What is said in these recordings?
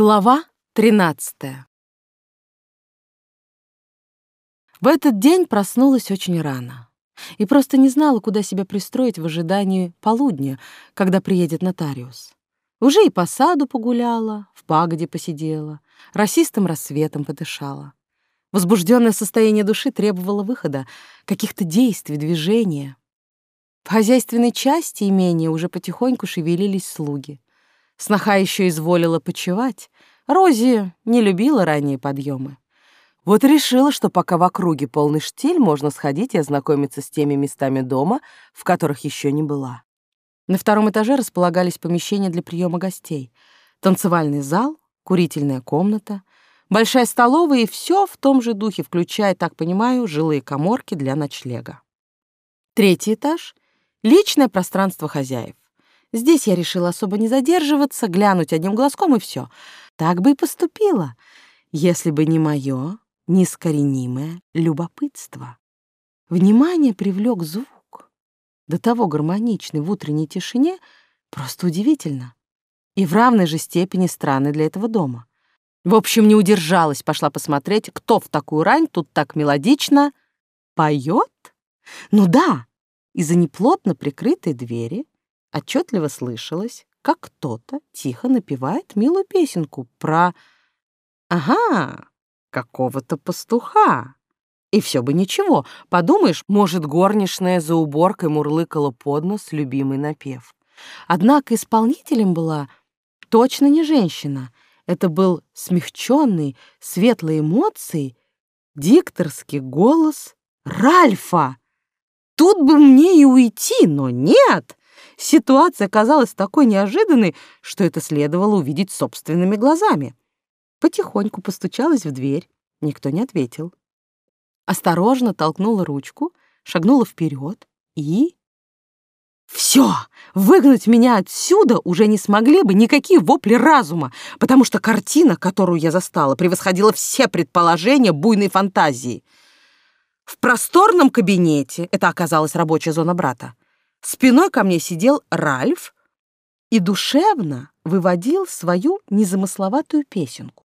Глава 13 В этот день проснулась очень рано и просто не знала, куда себя пристроить в ожидании полудня, когда приедет нотариус. Уже и по саду погуляла, в пагоде посидела, расистым рассветом подышала. Возбужденное состояние души требовало выхода, каких-то действий, движения. В хозяйственной части имения уже потихоньку шевелились слуги. Сноха еще изволила почевать. Рози не любила ранние подъемы. Вот решила, что пока в округе полный штиль, можно сходить и ознакомиться с теми местами дома, в которых еще не была. На втором этаже располагались помещения для приема гостей. Танцевальный зал, курительная комната, большая столовая и все в том же духе, включая, так понимаю, жилые коморки для ночлега. Третий этаж — личное пространство хозяев. Здесь я решила особо не задерживаться, глянуть одним глазком и все. Так бы и поступила, если бы не мое неискоренимое любопытство. Внимание привлек звук. До того гармоничный в утренней тишине, просто удивительно. И в равной же степени странный для этого дома. В общем, не удержалась, пошла посмотреть, кто в такую рань тут так мелодично поет. Ну да, из-за неплотно прикрытой двери отчетливо слышалось, как кто-то тихо напевает милую песенку про... Ага, какого-то пастуха. И все бы ничего. Подумаешь, может, горничная за уборкой мурлыкала под нос любимый напев. Однако исполнителем была точно не женщина. Это был смягченный, светлой эмоцией, дикторский голос Ральфа. Тут бы мне и уйти, но нет. Ситуация оказалась такой неожиданной, что это следовало увидеть собственными глазами. Потихоньку постучалась в дверь, никто не ответил. Осторожно толкнула ручку, шагнула вперед и... Все! Выгнать меня отсюда уже не смогли бы никакие вопли разума, потому что картина, которую я застала, превосходила все предположения буйной фантазии. В просторном кабинете, это оказалась рабочая зона брата, Спиной ко мне сидел Ральф и душевно выводил свою незамысловатую песенку.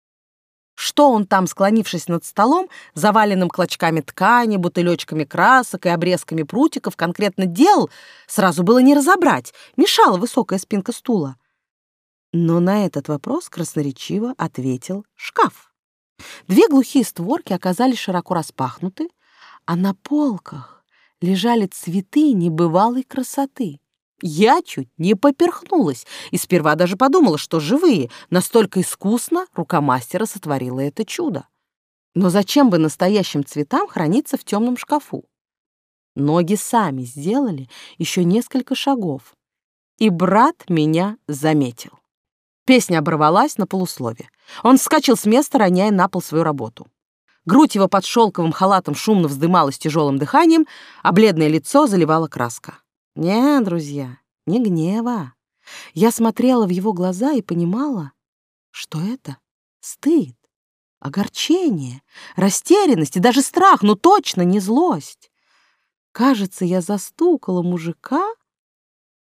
Что он там, склонившись над столом, заваленным клочками ткани, бутылечками красок и обрезками прутиков, конкретно делал, сразу было не разобрать, мешала высокая спинка стула. Но на этот вопрос красноречиво ответил шкаф. Две глухие створки оказались широко распахнуты, а на полках лежали цветы небывалой красоты. Я чуть не поперхнулась и сперва даже подумала, что живые, настолько искусно рука мастера сотворила это чудо. Но зачем бы настоящим цветам храниться в темном шкафу? Ноги сами сделали еще несколько шагов, и брат меня заметил. Песня оборвалась на полуслове. Он вскочил с места, роняя на пол свою работу. Грудь его под шелковым халатом шумно вздымалась тяжелым дыханием, а бледное лицо заливала краска. Не, друзья, не гнева. Я смотрела в его глаза и понимала, что это стыд, огорчение, растерянность и даже страх, но точно не злость. Кажется, я застукала мужика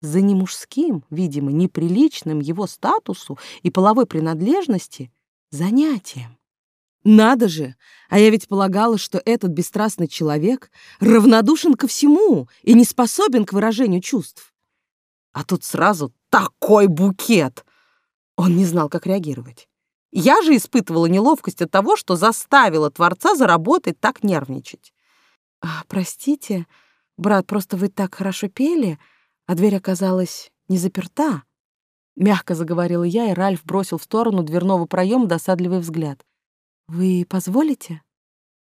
за немужским, видимо, неприличным его статусу и половой принадлежности занятием. Надо же! А я ведь полагала, что этот бесстрастный человек равнодушен ко всему и не способен к выражению чувств. А тут сразу такой букет! Он не знал, как реагировать. Я же испытывала неловкость от того, что заставила Творца заработать так нервничать. «А, «Простите, брат, просто вы так хорошо пели, а дверь оказалась не заперта», — мягко заговорила я, и Ральф бросил в сторону дверного проема досадливый взгляд. «Вы позволите?»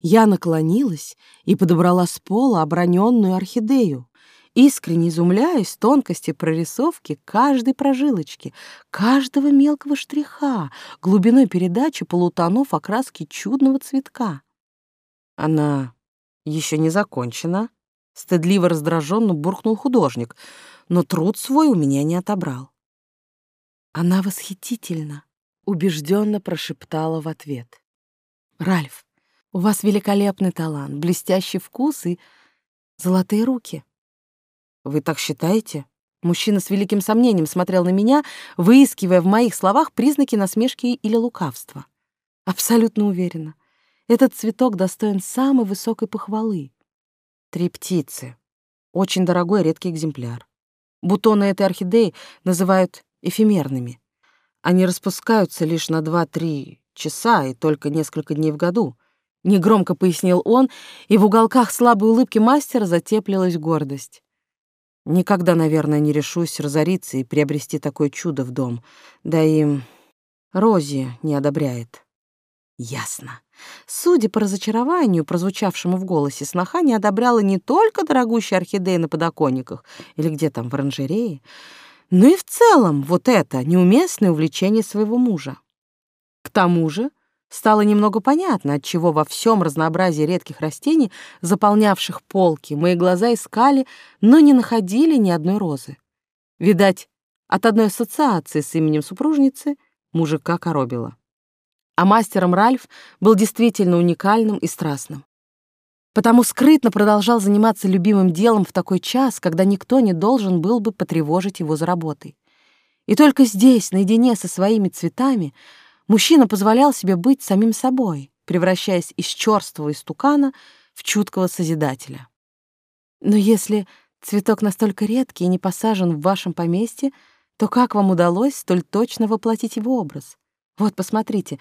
Я наклонилась и подобрала с пола оброненную орхидею, искренне изумляясь тонкости прорисовки каждой прожилочки, каждого мелкого штриха, глубиной передачи полутонов окраски чудного цветка. Она еще не закончена, стыдливо раздраженно буркнул художник, но труд свой у меня не отобрал. Она восхитительна, убежденно прошептала в ответ. Ральф, у вас великолепный талант, блестящий вкус и золотые руки. Вы так считаете? Мужчина с великим сомнением смотрел на меня, выискивая в моих словах признаки насмешки или лукавства. Абсолютно уверена. Этот цветок достоин самой высокой похвалы. Три птицы. Очень дорогой редкий экземпляр. Бутоны этой орхидеи называют эфемерными. Они распускаются лишь на 2-3 часа и только несколько дней в году. Негромко пояснил он, и в уголках слабой улыбки мастера затеплилась гордость. Никогда, наверное, не решусь разориться и приобрести такое чудо в дом. Да и Рози не одобряет. Ясно. Судя по разочарованию, прозвучавшему в голосе, сноха не одобряла не только дорогущие орхидеи на подоконниках или где там в оранжерее, но и в целом вот это неуместное увлечение своего мужа. К тому же стало немного понятно, отчего во всем разнообразии редких растений, заполнявших полки, мои глаза искали, но не находили ни одной розы. Видать, от одной ассоциации с именем супружницы мужика коробило. А мастером Ральф был действительно уникальным и страстным. Потому скрытно продолжал заниматься любимым делом в такой час, когда никто не должен был бы потревожить его за работой. И только здесь, наедине со своими цветами, мужчина позволял себе быть самим собой, превращаясь из черствого истукана в чуткого созидателя. Но если цветок настолько редкий и не посажен в вашем поместье, то как вам удалось столь точно воплотить его образ? Вот, посмотрите,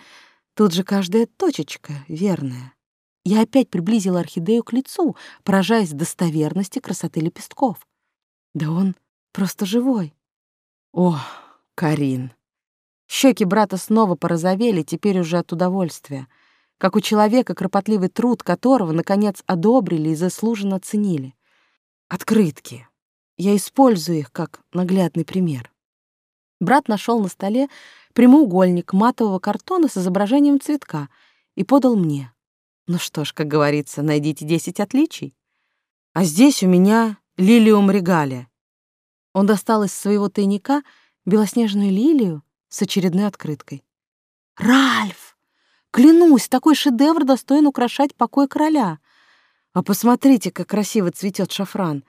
тут же каждая точечка верная. Я опять приблизила орхидею к лицу, поражаясь достоверности красоты лепестков. Да он просто живой. О, Карин! Щеки брата снова порозовели, теперь уже от удовольствия, как у человека, кропотливый труд которого, наконец, одобрили и заслуженно оценили. Открытки. Я использую их как наглядный пример. Брат нашел на столе прямоугольник матового картона с изображением цветка и подал мне. Ну что ж, как говорится, найдите десять отличий. А здесь у меня лилиум регалия. Он достал из своего тайника белоснежную лилию с очередной открыткой. «Ральф! Клянусь, такой шедевр достоин украшать покой короля. А посмотрите, как красиво цветет шафран.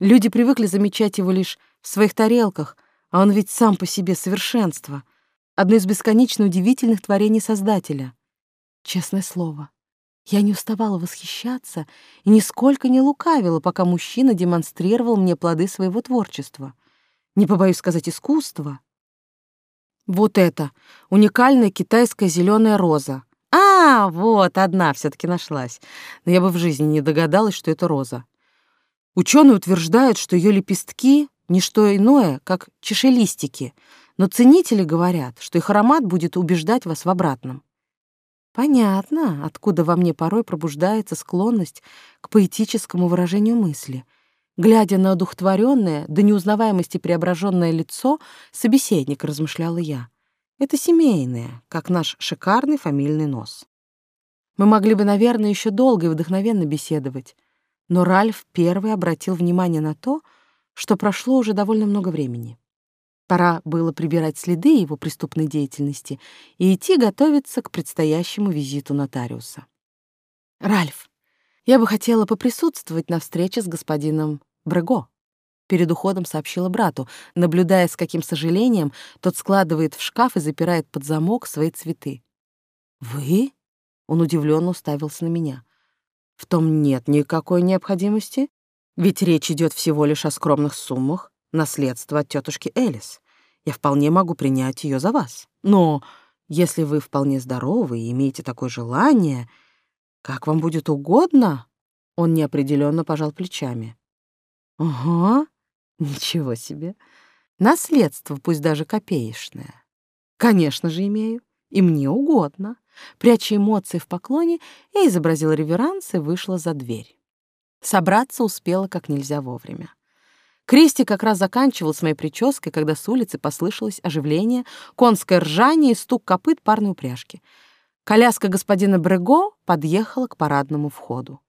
Люди привыкли замечать его лишь в своих тарелках, а он ведь сам по себе совершенство — одно из бесконечно удивительных творений Создателя. Честное слово, я не уставала восхищаться и нисколько не лукавила, пока мужчина демонстрировал мне плоды своего творчества. Не побоюсь сказать искусства. Вот это, уникальная китайская зеленая роза. А, вот, одна все таки нашлась. Но я бы в жизни не догадалась, что это роза. Ученые утверждают, что ее лепестки — не что иное, как чешелистики — но ценители говорят, что их аромат будет убеждать вас в обратном. Понятно, откуда во мне порой пробуждается склонность к поэтическому выражению мысли. Глядя на одухотворенное, до неузнаваемости преображенное лицо, собеседник, размышляла я. Это семейное, как наш шикарный фамильный нос. Мы могли бы, наверное, еще долго и вдохновенно беседовать, но Ральф первый обратил внимание на то, что прошло уже довольно много времени. Пора было прибирать следы его преступной деятельности и идти готовиться к предстоящему визиту нотариуса. «Ральф, я бы хотела поприсутствовать на встрече с господином Брего», перед уходом сообщила брату, наблюдая, с каким сожалением тот складывает в шкаф и запирает под замок свои цветы. «Вы?» — он удивленно уставился на меня. «В том нет никакой необходимости, ведь речь идет всего лишь о скромных суммах, наследство от тетушки Элис. Я вполне могу принять ее за вас. Но если вы вполне здоровы и имеете такое желание, как вам будет угодно, он неопределенно пожал плечами. Ага, ничего себе. Наследство, пусть даже копеечное. Конечно же, имею. И мне угодно. Пряча эмоции в поклоне, я изобразила реверанс и вышла за дверь. Собраться успела как нельзя вовремя. Кристи как раз заканчивал с моей прической, когда с улицы послышалось оживление, конское ржание и стук копыт парной упряжки. Коляска господина Брего подъехала к парадному входу.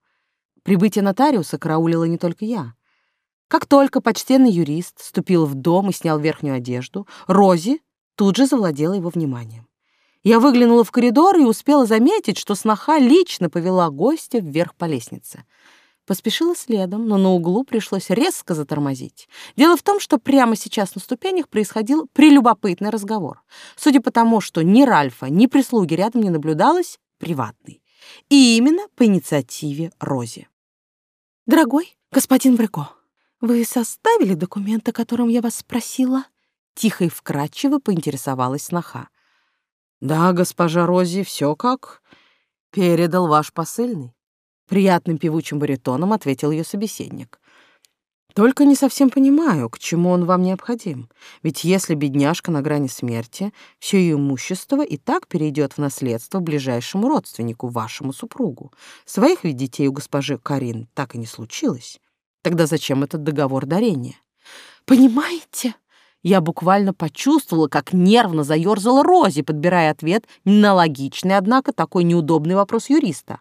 Прибытие нотариуса караулила не только я. Как только почтенный юрист вступил в дом и снял верхнюю одежду, Рози тут же завладела его вниманием. Я выглянула в коридор и успела заметить, что сноха лично повела гостя вверх по лестнице — Поспешила следом, но на углу пришлось резко затормозить. Дело в том, что прямо сейчас на ступенях происходил прелюбопытный разговор. Судя по тому, что ни Ральфа, ни прислуги рядом не наблюдалось, приватный. И именно по инициативе Рози. «Дорогой господин Бреко, вы составили документ, о котором я вас спросила?» Тихо и вкратчиво поинтересовалась сноха. «Да, госпожа Рози, все как передал ваш посыльный». Приятным певучим баритоном ответил ее собеседник. Только не совсем понимаю, к чему он вам необходим. Ведь если бедняжка на грани смерти, все ее имущество и так перейдет в наследство ближайшему родственнику, вашему супругу. Своих ведь детей у госпожи Карин так и не случилось. Тогда зачем этот договор дарения? Понимаете? Я буквально почувствовала, как нервно заерзала Рози, подбирая ответ на логичный, однако такой неудобный вопрос юриста.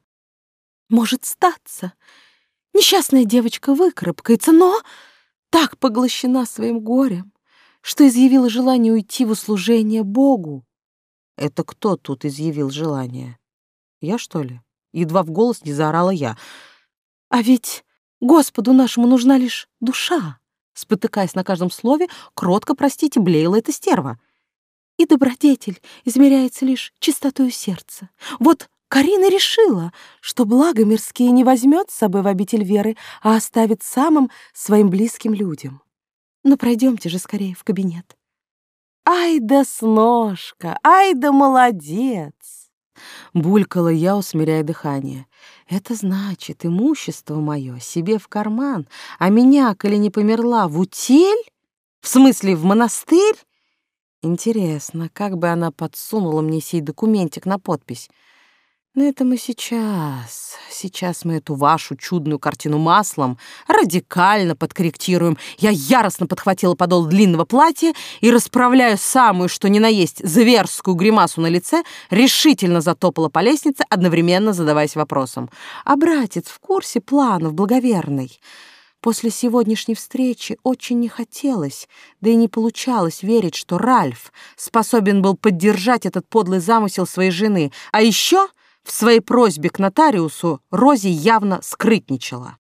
Может статься. Несчастная девочка выкарабкается, но так поглощена своим горем, что изъявила желание уйти в услужение Богу. Это кто тут изъявил желание? Я, что ли? Едва в голос не заорала я. А ведь Господу нашему нужна лишь душа. Спотыкаясь на каждом слове, кротко, простите, блеяла эта стерва. И добродетель измеряется лишь чистотой сердца. Вот Карина решила, что благо мирские не возьмет с собой в обитель веры, а оставит самым своим близким людям. Но пройдемте же скорее в кабинет. Ай да сножка, ай да молодец! Булькала я, усмиряя дыхание. Это значит, имущество мое себе в карман, а меня, коли не померла, в утель? В смысле, в монастырь? Интересно, как бы она подсунула мне сей документик на подпись? Но это мы сейчас. Сейчас мы эту вашу чудную картину маслом радикально подкорректируем. Я яростно подхватила подол длинного платья и, расправляю самую, что ни на есть, зверскую гримасу на лице, решительно затопала по лестнице, одновременно задаваясь вопросом. А братец в курсе планов благоверный? После сегодняшней встречи очень не хотелось, да и не получалось верить, что Ральф способен был поддержать этот подлый замысел своей жены. А еще в своей просьбе к нотариусу Рози явно скрытничала.